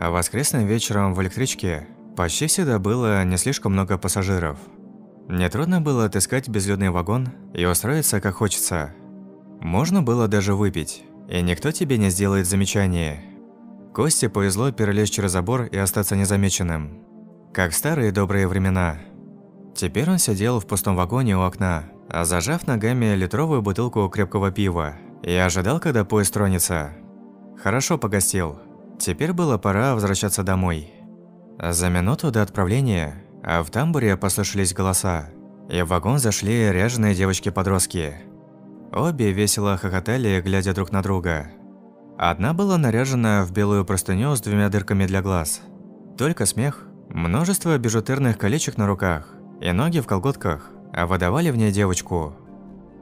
А воскресным вечером в электричке почти всегда было не слишком много пассажиров. Нетрудно было отыскать безлюдный вагон и устроиться как хочется. Можно было даже выпить, и никто тебе не сделает замечания. Косте повезло перелезть через забор и остаться незамеченным. Как в старые добрые времена. Теперь он сидел в пустом вагоне у окна, зажав ногами литровую бутылку крепкого пива, и ожидал, когда поезд тронется. Хорошо погостил. Теперь было пора возвращаться домой. За минуту до отправления а в тамбуре послышались голоса, и в вагон зашли ряженые девочки-подростки. Обе весело хохотали, глядя друг на друга. Одна была наряжена в белую простыню с двумя дырками для глаз. Только смех, множество бижутерных колечек на руках и ноги в колготках, выдавали в ней девочку.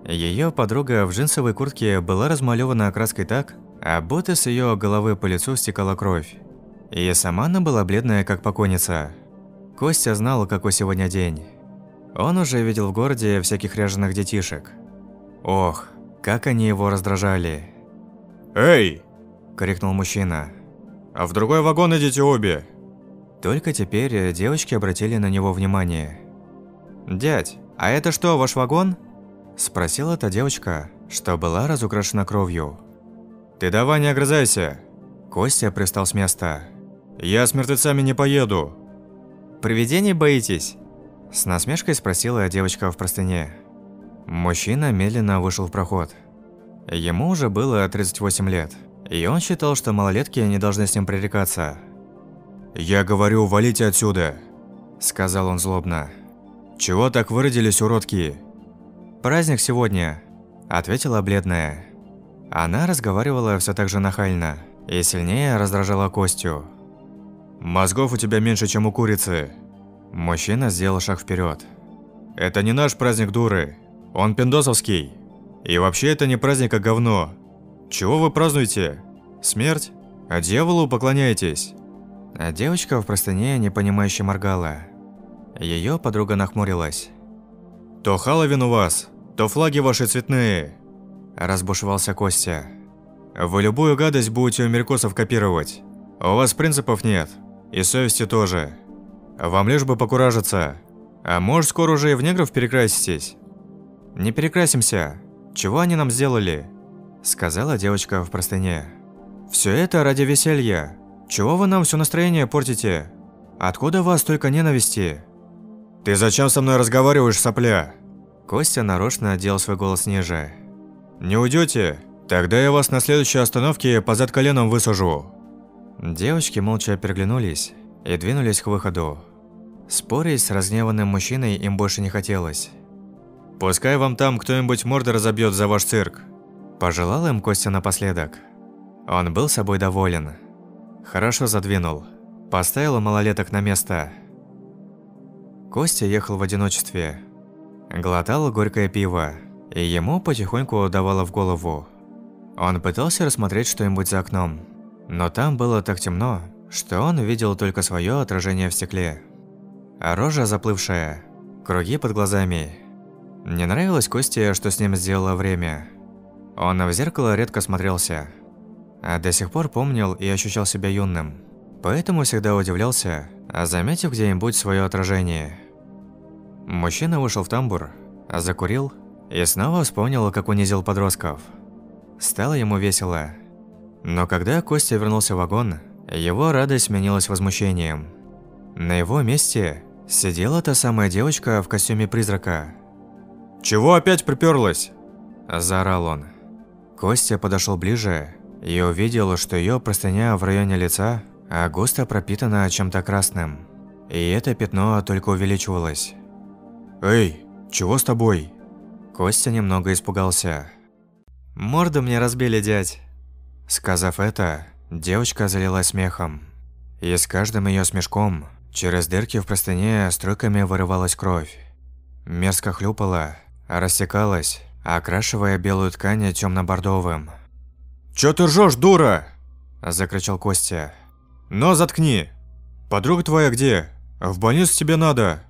Ее подруга в джинсовой куртке была размалевана краской так, а будто с ее головы по лицу стекала кровь. И сама она была бледная, как покойница. Костя знал, какой сегодня день. Он уже видел в городе всяких ряженых детишек. Ох, как они его раздражали. «Эй!» – крикнул мужчина. «А в другой вагон идите обе!» Только теперь девочки обратили на него внимание. «Дядь, а это что, ваш вагон?» – спросила та девочка, что была разукрашена кровью. «Ты давай не огрызайся!» Костя пристал с места. «Я с мертвецами не поеду!» «Привидений боитесь?» С насмешкой спросила девочка в простыне. Мужчина медленно вышел в проход. Ему уже было 38 лет, и он считал, что малолетки не должны с ним пререкаться. «Я говорю, валите отсюда!» – сказал он злобно. «Чего так выродились, уродки?» «Праздник сегодня», – ответила бледная. Она разговаривала все так же нахально и сильнее раздражала Костю. Мозгов у тебя меньше, чем у курицы. Мужчина сделал шаг вперед. Это не наш праздник дуры. Он пиндосовский. И вообще это не праздник, а говно. Чего вы празднуете? Смерть? А дьяволу поклоняетесь? А девочка в простыне непонимающе моргала. Ее подруга нахмурилась. То Халловин у вас, то флаги ваши цветные. Разбушевался Костя. Вы любую гадость будете у меркосов копировать. У вас принципов нет. И совести тоже. Вам лишь бы покуражиться. А может, скоро уже и в негров перекраситесь? Не перекрасимся. Чего они нам сделали? Сказала девочка в простыне. Все это ради веселья. Чего вы нам все настроение портите? Откуда вас столько ненависти? Ты зачем со мной разговариваешь, сопля? Костя нарочно делал свой голос ниже. Не уйдете? Тогда я вас на следующей остановке позад коленом высажу. Девочки молча переглянулись и двинулись к выходу. Спорить с разгневанным мужчиной им больше не хотелось. «Пускай вам там кто-нибудь морды разобьет за ваш цирк», – пожелал им Костя напоследок. Он был собой доволен. Хорошо задвинул. Поставил малолеток на место. Костя ехал в одиночестве. Глотал горькое пиво, и ему потихоньку давало в голову. Он пытался рассмотреть что-нибудь за окном – но там было так темно, что он видел только свое отражение в стекле. А рожа заплывшая, круги под глазами. Не нравилось Косте, что с ним сделало время. Он в зеркало редко смотрелся, а до сих пор помнил и ощущал себя юным. Поэтому всегда удивлялся, заметив где-нибудь свое отражение. Мужчина вышел в тамбур, закурил и снова вспомнил, как унизил подростков. Стало ему весело – но когда Костя вернулся в вагон, его радость сменилась возмущением. На его месте сидела та самая девочка в костюме призрака. «Чего опять приперлась?» – заорал он. Костя подошел ближе и увидел, что ее простыня в районе лица а густо пропитана чем-то красным. И это пятно только увеличивалось. «Эй, чего с тобой?» Костя немного испугался. «Морду мне разбили, дядь!» Сказав это, девочка залилась смехом. И с каждым ее смешком через дырки в простыне струйками вырывалась кровь. Мерзко хлюпала, растекалась, окрашивая белую ткань темно-бордовым. «Чё ты ржёшь, дура?» – закричал Костя. «Но заткни! Подруга твоя где? В больницу тебе надо!»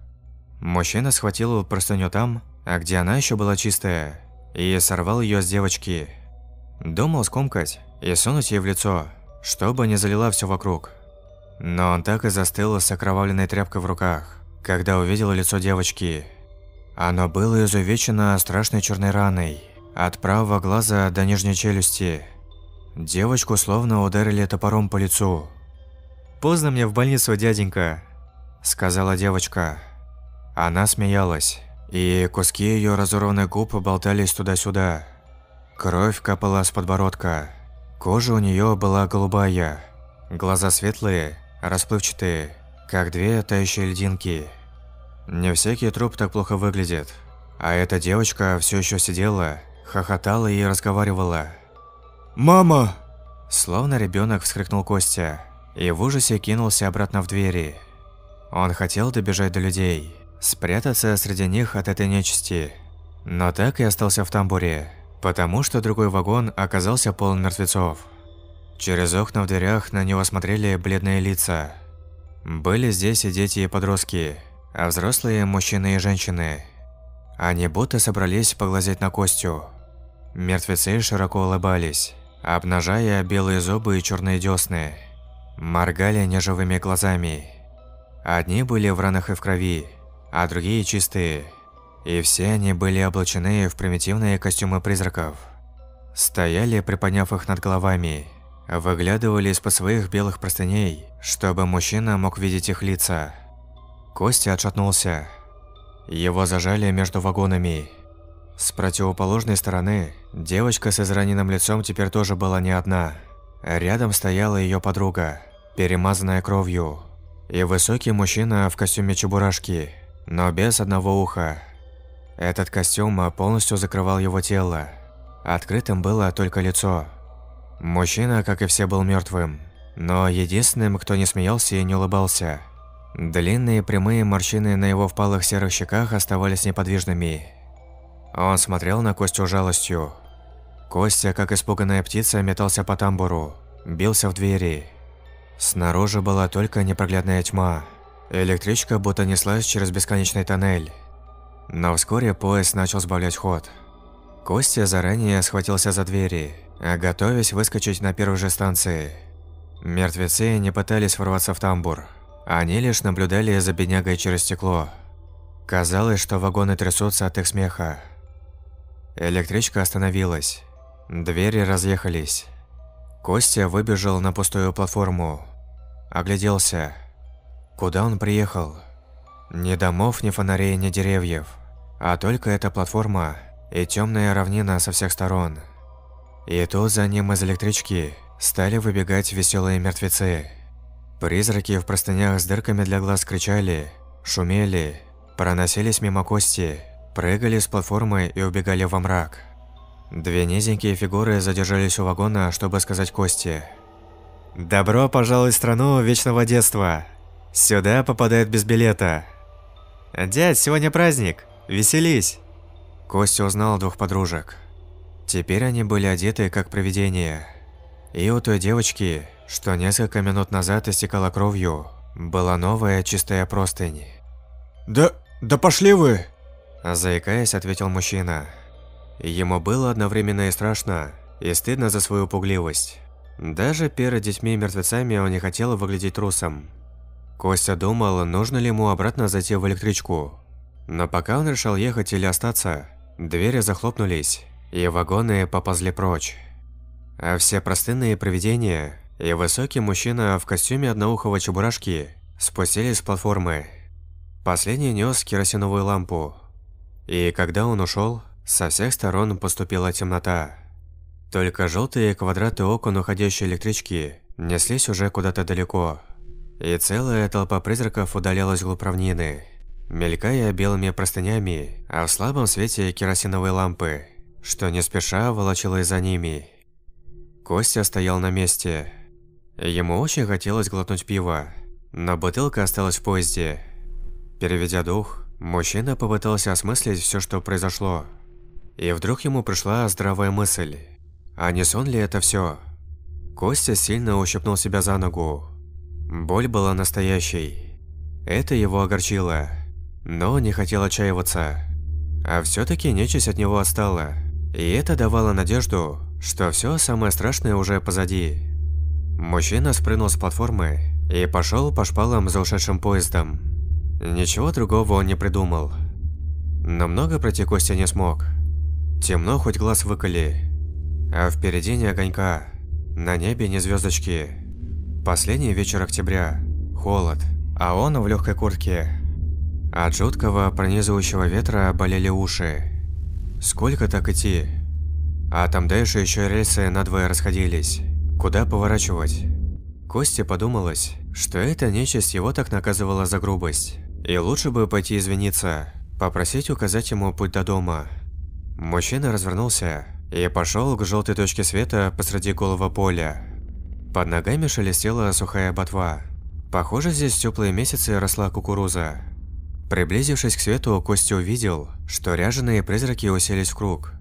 Мужчина схватил простыню там, а где она еще была чистая, и сорвал ее с девочки. Думал скомкать, и сунуть ей в лицо, чтобы не залила все вокруг. Но он так и застыл с окровавленной тряпкой в руках, когда увидел лицо девочки. Оно было изувечено страшной черной раной, от правого глаза до нижней челюсти. Девочку словно ударили топором по лицу. «Поздно мне в больницу, дяденька», – сказала девочка. Она смеялась, и куски ее разорванных губ болтались туда-сюда. Кровь капала с подбородка. Кожа у нее была голубая, глаза светлые, расплывчатые, как две тающие льдинки. Не всякий труп так плохо выглядит. А эта девочка все еще сидела, хохотала и разговаривала. «Мама!» Словно ребенок вскрикнул Костя и в ужасе кинулся обратно в двери. Он хотел добежать до людей, спрятаться среди них от этой нечисти, но так и остался в тамбуре, потому что другой вагон оказался полон мертвецов. Через окна в дверях на него смотрели бледные лица. Были здесь и дети, и подростки, а взрослые – мужчины и женщины. Они будто собрались поглазеть на Костю. Мертвецы широко улыбались, обнажая белые зубы и черные десны. Моргали неживыми глазами. Одни были в ранах и в крови, а другие чистые. И все они были облачены в примитивные костюмы призраков. Стояли, приподняв их над головами, выглядывали из-под своих белых простыней, чтобы мужчина мог видеть их лица. Костя отшатнулся. Его зажали между вагонами. С противоположной стороны, девочка с израненным лицом теперь тоже была не одна. Рядом стояла ее подруга, перемазанная кровью, и высокий мужчина в костюме чебурашки, но без одного уха. Этот костюм полностью закрывал его тело. Открытым было только лицо. Мужчина, как и все, был мертвым, но единственным, кто не смеялся и не улыбался – Длинные прямые морщины на его впалых серых щеках оставались неподвижными. Он смотрел на Костю жалостью. Костя, как испуганная птица, метался по тамбуру, бился в двери. Снаружи была только непроглядная тьма. Электричка будто неслась через бесконечный тоннель. Но вскоре поезд начал сбавлять ход. Костя заранее схватился за двери, готовясь выскочить на первой же станции. Мертвецы не пытались ворваться в тамбур. Они лишь наблюдали за беднягой через стекло. Казалось, что вагоны трясутся от их смеха. Электричка остановилась. Двери разъехались. Костя выбежал на пустую платформу. Огляделся. Куда он приехал? Ни домов, ни фонарей, ни деревьев. А только эта платформа и темная равнина со всех сторон. И тут за ним из электрички стали выбегать веселые мертвецы. Призраки в простынях с дырками для глаз кричали, шумели, проносились мимо кости, прыгали с платформы и убегали во мрак. Две низенькие фигуры задержались у вагона, чтобы сказать Косте. «Добро пожаловать в страну вечного детства! Сюда попадает без билета!» «Дядь, сегодня праздник! Веселись!» Костя узнал двух подружек. Теперь они были одеты как привидения. И у той девочки что несколько минут назад истекала кровью, была новая чистая простынь. «Да... да пошли вы!» Заикаясь, ответил мужчина. Ему было одновременно и страшно, и стыдно за свою пугливость. Даже перед детьми-мертвецами он не хотел выглядеть трусом. Костя думал, нужно ли ему обратно зайти в электричку. Но пока он решал ехать или остаться, двери захлопнулись, и вагоны поползли прочь. А все простынные провидения и высокий мужчина в костюме одноухого чебурашки спустились с платформы. Последний нес керосиновую лампу. И когда он ушел, со всех сторон поступила темнота. Только желтые квадраты окон уходящей электрички неслись уже куда-то далеко. И целая толпа призраков удалялась вглубь равнины, мелькая белыми простынями, а в слабом свете керосиновой лампы, что не спеша волочилась за ними. Костя стоял на месте, Ему очень хотелось глотнуть пива, но бутылка осталась в поезде. Переведя дух, мужчина попытался осмыслить все, что произошло. И вдруг ему пришла здравая мысль. А не сон ли это все? Костя сильно ущипнул себя за ногу. Боль была настоящей. Это его огорчило. Но не хотел отчаиваться. А все-таки нечисть от него отстала. И это давало надежду, что все самое страшное уже позади. Мужчина спрыгнул с платформы и пошел по шпалам за ушедшим поездом. Ничего другого он не придумал. Но много пройти Костя не смог. Темно, хоть глаз выколи. А впереди не огонька. На небе не звездочки. Последний вечер октября. Холод. А он в легкой куртке. От жуткого пронизывающего ветра болели уши. Сколько так идти? А там дальше еще рельсы надвое расходились. Куда поворачивать? Косте подумалось, что эта нечисть его так наказывала за грубость. И лучше бы пойти извиниться, попросить указать ему путь до дома. Мужчина развернулся и пошел к желтой точке света посреди голого поля. Под ногами шелестела сухая ботва. Похоже, здесь в теплые месяцы росла кукуруза. Приблизившись к свету, Костя увидел, что ряженые призраки уселись в круг.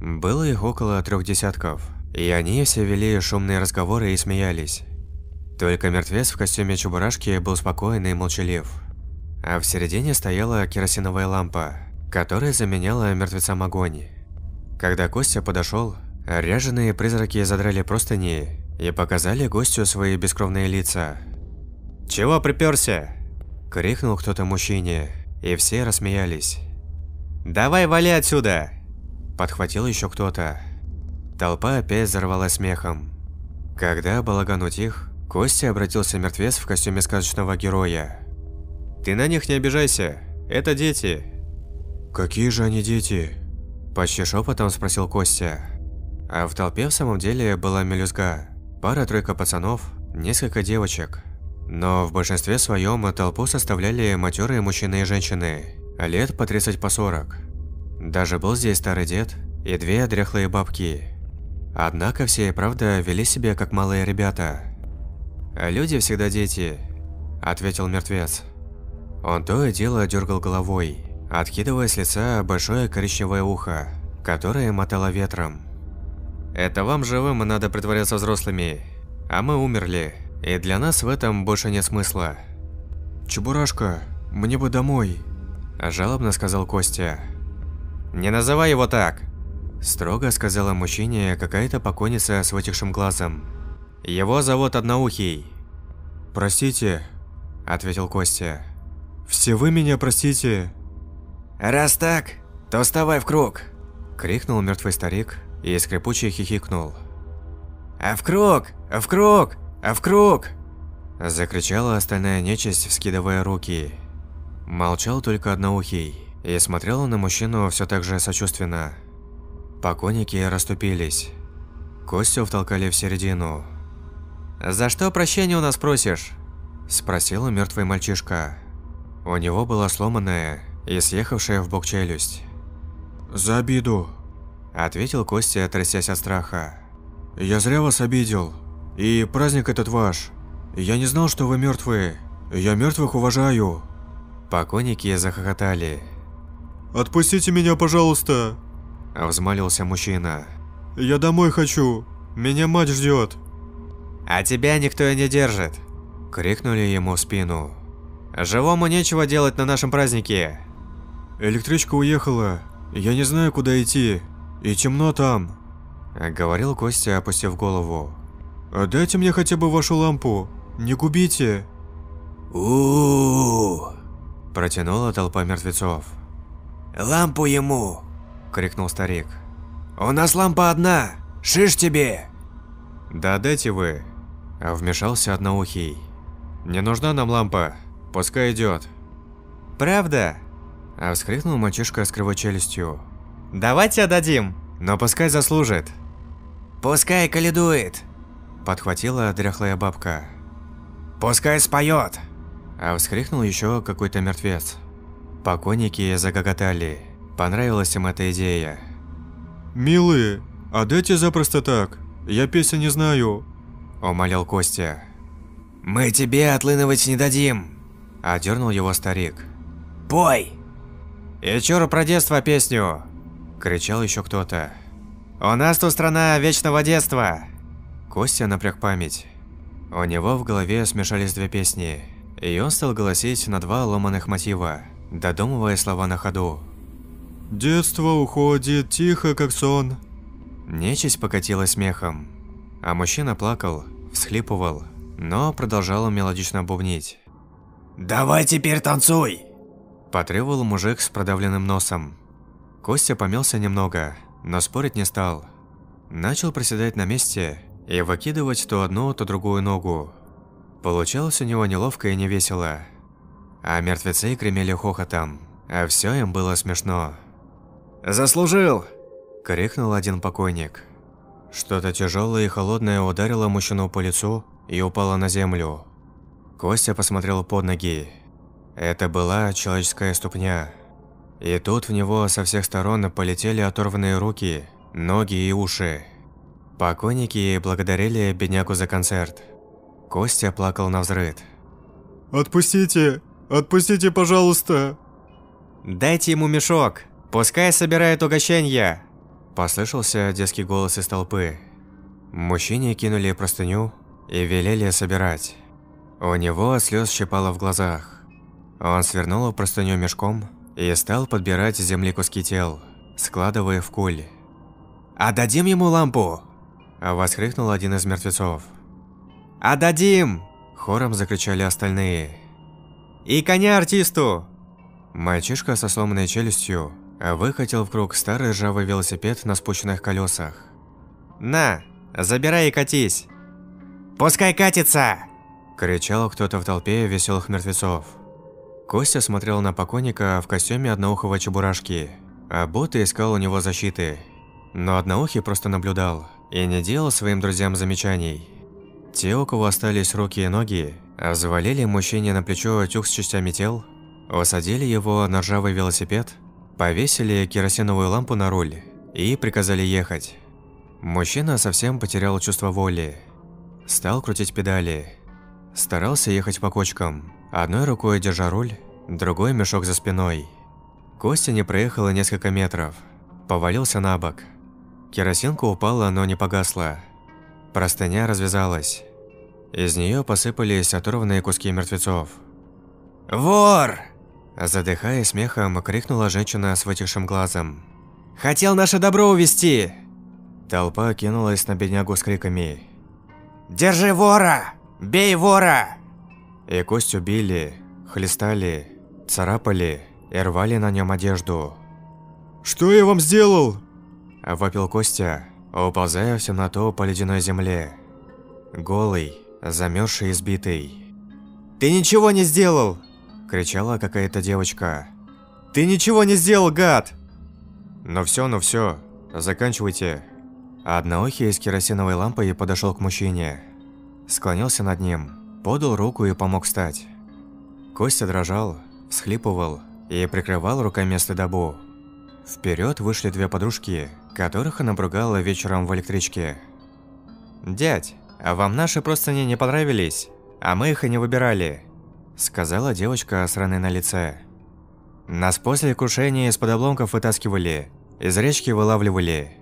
Было их около трех десятков, и они все вели шумные разговоры и смеялись. Только мертвец в костюме чебурашки был спокойный и молчалив. А в середине стояла керосиновая лампа, которая заменяла мертвецам огонь. Когда Костя подошел, ряженые призраки задрали простыни и показали гостю свои бескровные лица. «Чего приперся?» – крикнул кто-то мужчине, и все рассмеялись. «Давай вали отсюда!» – подхватил еще кто-то. Толпа опять взорвалась смехом. Когда балаган утих, Костя обратился мертвец в костюме сказочного героя. «Ты на них не обижайся, это дети». «Какие же они дети?» Почти шепотом спросил Костя. А в толпе в самом деле была мелюзга. Пара-тройка пацанов, несколько девочек. Но в большинстве своем толпу составляли матерые мужчины и женщины, лет по 30 по 40. Даже был здесь старый дед и две дряхлые бабки. Однако все и правда вели себя как малые ребята. «Люди всегда дети», – ответил мертвец. Он то и дело дергал головой, откидывая с лица большое коричневое ухо, которое мотало ветром. «Это вам живым надо притворяться взрослыми, а мы умерли, и для нас в этом больше нет смысла». «Чебурашка, мне бы домой», – жалобно сказал Костя. «Не называй его так!» – строго сказала мужчине какая-то покойница с вытекшим глазом. «Его зовут Одноухий». «Простите», – ответил Костя. «Все вы меня простите». «Раз так, то вставай в круг!» – крикнул мертвый старик и скрипуче хихикнул. «А в круг! А в круг! А в круг!» Закричала остальная нечисть, вскидывая руки. Молчал только одноухий и смотрел на мужчину все так же сочувственно. Покойники расступились. Костю втолкали в середину. «За что прощения у нас просишь?» – спросил мертвый мальчишка. У него была сломанная и съехавшая в бок челюсть. «За обиду», – ответил Костя, трясясь от страха. «Я зря вас обидел. И праздник этот ваш. Я не знал, что вы мертвые. Я мертвых уважаю». Покойники захохотали. «Отпустите меня, пожалуйста!» – взмолился мужчина. «Я домой хочу. Меня мать ждет». «А тебя никто и не держит!» – крикнули ему в спину. «Живому нечего делать на нашем празднике!» «Электричка уехала. Я не знаю, куда идти. И темно там», – говорил Костя, опустив голову. «Дайте мне хотя бы вашу лампу. Не губите». у протянула толпа мертвецов. «Лампу ему!» – крикнул старик. «У нас лампа одна! Шиш тебе!» «Да дайте вы!» – вмешался одноухий. «Не нужна нам лампа, пускай идет». «Правда?» – а вскрикнул мальчишка с кривой челюстью. «Давайте отдадим, но пускай заслужит». «Пускай каледует!» – подхватила дряхлая бабка. «Пускай споет!» А вскрикнул еще какой-то мертвец. Покойники загоготали. Понравилась им эта идея. «Милые, отдайте запросто так. Я песен не знаю», – умолял Костя. «Мы тебе отлынывать не дадим», – одернул его старик. «Пой!» «И чур про детство песню!» – кричал еще кто-то. «У нас тут страна вечного детства!» Костя напряг память. У него в голове смешались две песни, и он стал голосить на два ломаных мотива, додумывая слова на ходу. «Детство уходит тихо, как сон». Нечисть покатилась смехом, а мужчина плакал, всхлипывал, но продолжала мелодично бубнить. «Давай теперь танцуй!» Потребовал мужик с продавленным носом. Костя помялся немного, но спорить не стал. Начал проседать на месте и выкидывать то одну, то другую ногу. Получалось у него неловко и невесело. А мертвецы гремели хохотом, а все им было смешно. «Заслужил!» – крикнул один покойник. Что-то тяжелое и холодное ударило мужчину по лицу и упало на землю. Костя посмотрел под ноги. Это была человеческая ступня. И тут в него со всех сторон полетели оторванные руки, ноги и уши. Покойники благодарили беднягу за концерт. Костя плакал на взрыд. «Отпустите! Отпустите, пожалуйста!» «Дайте ему мешок! Пускай собирает угощение!» Послышался детский голос из толпы. Мужчине кинули простыню и велели собирать. У него от слез щипало в глазах. Он свернул простыню мешком и стал подбирать земли куски тел, складывая в куль. «Отдадим ему лампу!» – воскликнул один из мертвецов. «Отдадим!» – хором закричали остальные. «И коня артисту!» Мальчишка со сломанной челюстью выкатил в круг старый ржавый велосипед на спущенных колесах. «На, забирай и катись!» «Пускай катится!» – кричал кто-то в толпе веселых мертвецов. Костя смотрел на покойника в костюме одноухого чебурашки, а будто искал у него защиты. Но одноухий просто наблюдал и не делал своим друзьям замечаний. Те, у кого остались руки и ноги, взвалили мужчине на плечо тюк с частями тел, усадили его на ржавый велосипед, повесили керосиновую лампу на руль и приказали ехать. Мужчина совсем потерял чувство воли. Стал крутить педали. Старался ехать по кочкам, одной рукой держа руль, другой мешок за спиной. Костя не проехал и несколько метров. Повалился на бок. Керосинка упала, но не погасла. Простыня развязалась. Из нее посыпались оторванные куски мертвецов. «Вор!» Задыхаясь смехом, крикнула женщина с вытекшим глазом. «Хотел наше добро увести!» Толпа кинулась на беднягу с криками. «Держи вора! Бей вора!» И Костю били, хлестали, царапали и рвали на нем одежду. «Что я вам сделал?» – вопил Костя, уползая в темноту по ледяной земле. Голый, замерзший и избитый. «Ты ничего не сделал!» – кричала какая-то девочка. «Ты ничего не сделал, гад!» «Ну все, ну все, заканчивайте!» Одноухий с керосиновой лампой подошел к мужчине. Склонился над ним, подал руку и помог встать. Костя дрожал, всхлипывал и прикрывал руками стыдобу. Вперед вышли две подружки, которых она бругала вечером в электричке. «Дядь, а вам наши простыни не понравились? А мы их и не выбирали», – сказала девочка с раной на лице. «Нас после крушения из-под обломков вытаскивали, из речки вылавливали.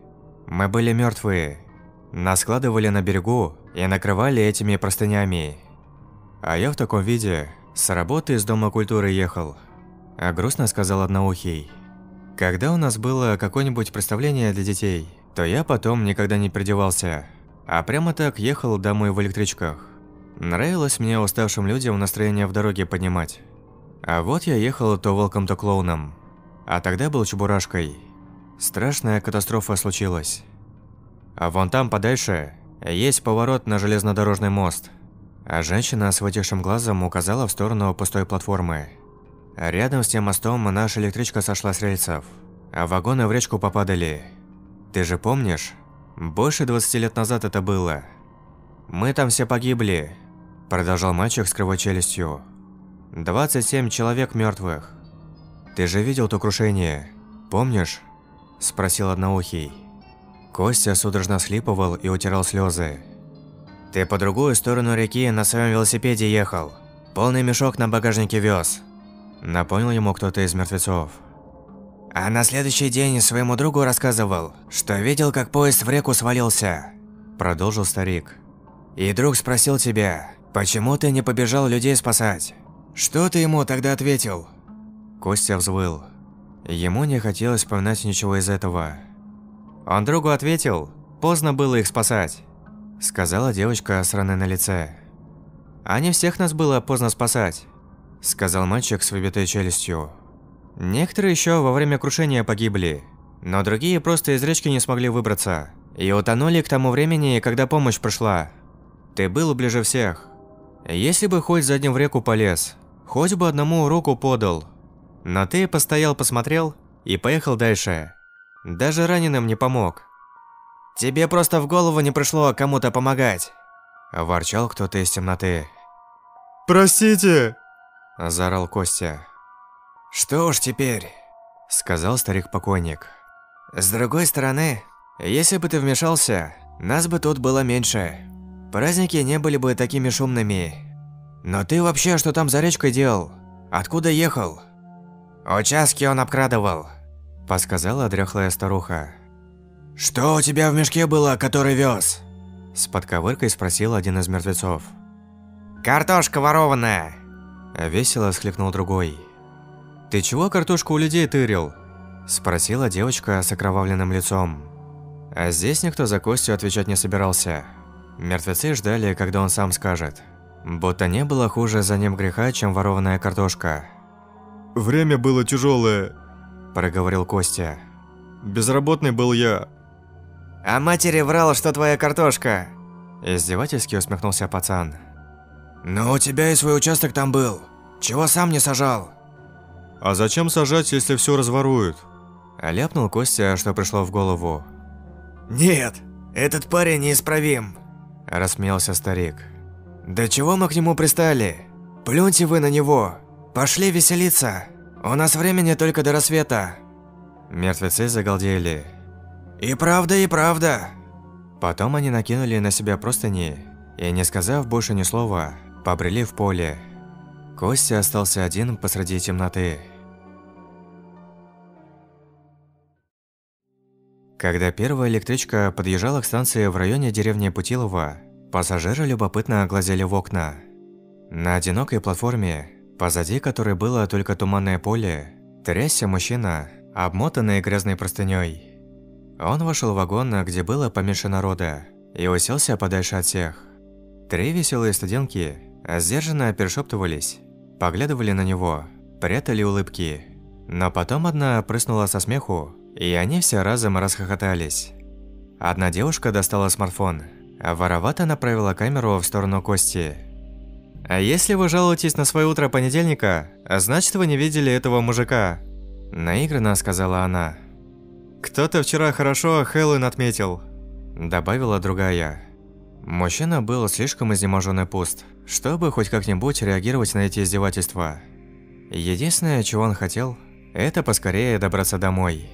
Мы были мертвые. Нас складывали на берегу и накрывали этими простынями. А я в таком виде с работы из Дома культуры ехал. А грустно сказал одноухий. Когда у нас было какое-нибудь представление для детей, то я потом никогда не придевался, а прямо так ехал домой в электричках. Нравилось мне уставшим людям настроение в дороге поднимать. А вот я ехал то волком, то клоуном. А тогда был чебурашкой. Страшная катастрофа случилась. А вон там подальше есть поворот на железнодорожный мост. А женщина с вытекшим глазом указала в сторону пустой платформы. Рядом с тем мостом наша электричка сошла с рельсов, а вагоны в речку попадали. Ты же помнишь? Больше 20 лет назад это было. Мы там все погибли, продолжал мальчик с кривой челюстью. 27 человек мертвых. Ты же видел то крушение, помнишь? Спросил одноухий. Костя судорожно слипывал и утирал слезы. «Ты по другую сторону реки на своем велосипеде ехал. Полный мешок на багажнике вез. Напомнил ему кто-то из мертвецов. А на следующий день своему другу рассказывал, что видел, как поезд в реку свалился. Продолжил старик. И друг спросил тебя, почему ты не побежал людей спасать? Что ты ему тогда ответил? Костя взвыл. Ему не хотелось вспоминать ничего из этого. Он другу ответил, поздно было их спасать. Сказала девочка с раной на лице. а не всех нас было поздно спасать», – сказал мальчик с выбитой челюстью. «Некоторые еще во время крушения погибли, но другие просто из речки не смогли выбраться и утонули к тому времени, когда помощь пришла. Ты был ближе всех. Если бы хоть задним в реку полез, хоть бы одному руку подал. Но ты постоял, посмотрел и поехал дальше. Даже раненым не помог. Тебе просто в голову не пришло кому-то помогать. Ворчал кто-то из темноты. «Простите!» – заорал Костя. «Что уж теперь?» – сказал старик-покойник. «С другой стороны, если бы ты вмешался, нас бы тут было меньше. Праздники не были бы такими шумными. Но ты вообще что там за речкой делал? Откуда ехал?» «Участки он обкрадывал», – подсказала дряхлая старуха. «Что у тебя в мешке было, который вез?» С подковыркой спросил один из мертвецов. «Картошка ворованная!» Весело всхлипнул другой. «Ты чего картошку у людей тырил?» Спросила девочка с окровавленным лицом. А здесь никто за Костю отвечать не собирался. Мертвецы ждали, когда он сам скажет. Будто не было хуже за ним греха, чем ворованная картошка. «Время было тяжелое», – проговорил Костя. «Безработный был я». «А матери врал, что твоя картошка?» Издевательски усмехнулся пацан. «Но у тебя и свой участок там был. Чего сам не сажал?» «А зачем сажать, если все разворуют?» Ляпнул Костя, что пришло в голову. «Нет, этот парень неисправим», – рассмеялся старик. «Да чего мы к нему пристали? Плюньте вы на него. Пошли веселиться. У нас времени только до рассвета». Мертвецы загалдели. «И правда, и правда». Потом они накинули на себя простыни и, не сказав больше ни слова, побрели в поле. Костя остался один посреди темноты. Когда первая электричка подъезжала к станции в районе деревни Путилова, пассажиры любопытно глазели в окна. На одинокой платформе, позади которой было только туманное поле, трясся мужчина, обмотанный грязной простыней. Он вошел в вагон, где было поменьше народа, и уселся подальше от всех. Три веселые студентки сдержанно перешептывались, поглядывали на него, прятали улыбки. Но потом одна прыснула со смеху, и они все разом расхохотались. Одна девушка достала смартфон, а воровато направила камеру в сторону Кости. «А если вы жалуетесь на свое утро понедельника, значит вы не видели этого мужика», – наигранно сказала она. «Кто-то вчера хорошо Хэллоуин отметил», – добавила другая. Мужчина был слишком изнеможен и пуст, чтобы хоть как-нибудь реагировать на эти издевательства. Единственное, чего он хотел, это поскорее добраться домой.